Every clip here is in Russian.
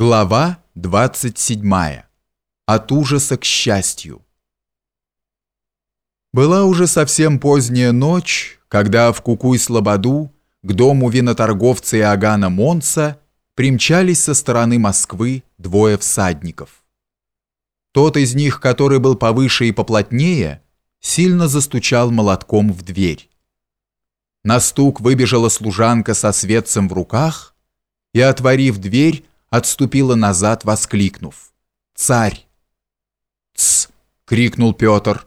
Глава 27. От ужаса к счастью. Была уже совсем поздняя ночь, когда в Кукуй-Слободу к дому виноторговца Иоганна Монца примчались со стороны Москвы двое всадников. Тот из них, который был повыше и поплотнее, сильно застучал молотком в дверь. На стук выбежала служанка со светцем в руках и, отворив дверь, отступила назад, воскликнув. «Царь!» «Тсс!» — крикнул Петр.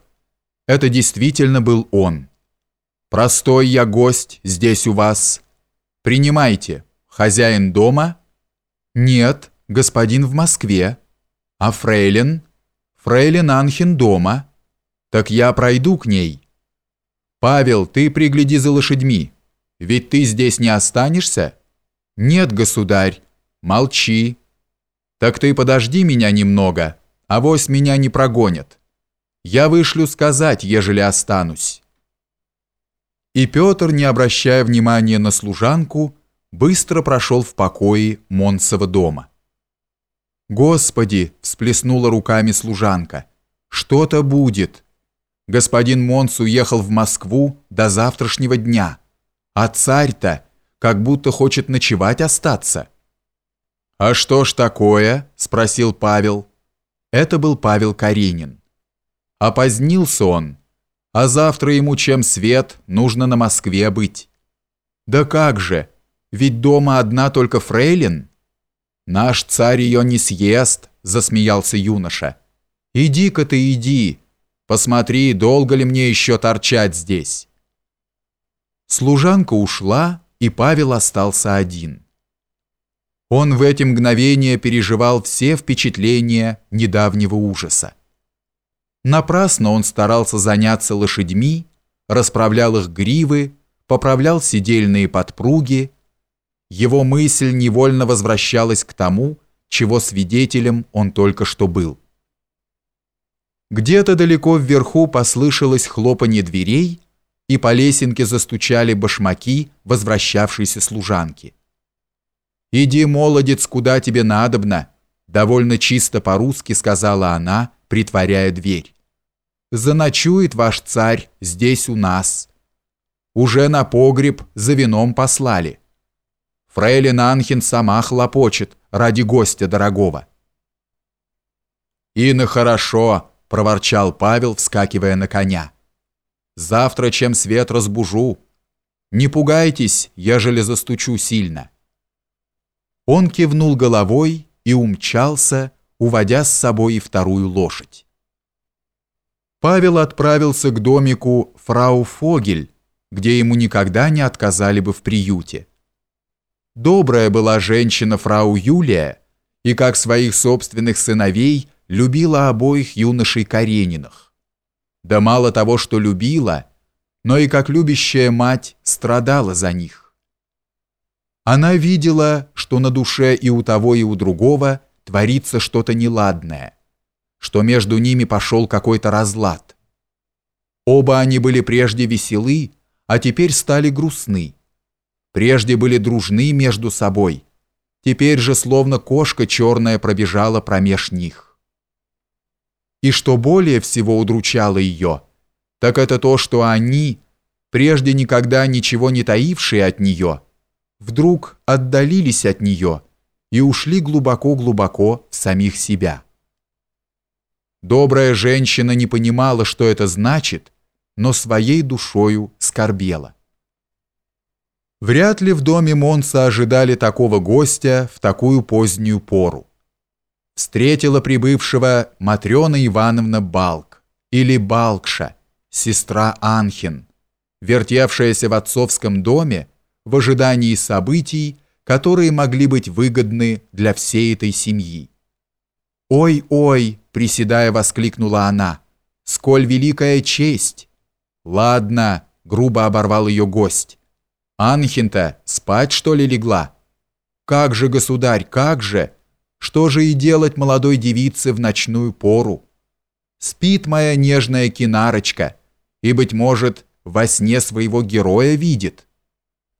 Это действительно был он. «Простой я гость здесь у вас. Принимайте. Хозяин дома?» «Нет, господин в Москве. А фрейлин?» «Фрейлин Анхин дома. Так я пройду к ней». «Павел, ты пригляди за лошадьми. Ведь ты здесь не останешься?» «Нет, государь. Молчи. Так ты подожди меня немного, а вось меня не прогонят. Я вышлю сказать, ежели останусь. И Петр, не обращая внимания на служанку, быстро прошел в покои Монсова дома. «Господи!» – всплеснула руками служанка. «Что-то будет!» Господин Монс уехал в Москву до завтрашнего дня, а царь-то как будто хочет ночевать остаться. «А что ж такое?» – спросил Павел. Это был Павел Каренин. Опозднился он, а завтра ему чем свет, нужно на Москве быть. «Да как же, ведь дома одна только фрейлин». «Наш царь ее не съест», – засмеялся юноша. «Иди-ка ты, иди, посмотри, долго ли мне еще торчать здесь». Служанка ушла, и Павел остался один. Он в эти мгновения переживал все впечатления недавнего ужаса. Напрасно он старался заняться лошадьми, расправлял их гривы, поправлял седельные подпруги. Его мысль невольно возвращалась к тому, чего свидетелем он только что был. Где-то далеко вверху послышалось хлопанье дверей, и по лесенке застучали башмаки возвращавшейся служанки. «Иди, молодец, куда тебе надобно», довольно чисто по-русски сказала она, притворяя дверь. «Заночует ваш царь здесь у нас. Уже на погреб за вином послали. Фрейлин Анхин сама хлопочет ради гостя дорогого». «И на хорошо», — проворчал Павел, вскакивая на коня. «Завтра, чем свет разбужу. Не пугайтесь, ежели застучу сильно». Он кивнул головой и умчался, уводя с собой и вторую лошадь. Павел отправился к домику фрау Фогель, где ему никогда не отказали бы в приюте. Добрая была женщина фрау Юлия, и как своих собственных сыновей любила обоих юношей Карениных. Да мало того, что любила, но и как любящая мать страдала за них. Она видела, что на душе и у того, и у другого творится что-то неладное, что между ними пошел какой-то разлад. Оба они были прежде веселы, а теперь стали грустны. Прежде были дружны между собой, теперь же словно кошка черная пробежала промеж них. И что более всего удручало ее, так это то, что они, прежде никогда ничего не таившие от нее, вдруг отдалились от нее и ушли глубоко-глубоко в самих себя. Добрая женщина не понимала, что это значит, но своей душою скорбела. Вряд ли в доме Монса ожидали такого гостя в такую позднюю пору. Встретила прибывшего Матрена Ивановна Балк или Балкша, сестра Анхин, вертевшаяся в отцовском доме в ожидании событий, которые могли быть выгодны для всей этой семьи. «Ой-ой!» — приседая, воскликнула она. «Сколь великая честь!» «Ладно!» — грубо оборвал ее гость. «Анхинта спать, что ли, легла?» «Как же, государь, как же! Что же и делать молодой девице в ночную пору?» «Спит моя нежная кинарочка, и, быть может, во сне своего героя видит».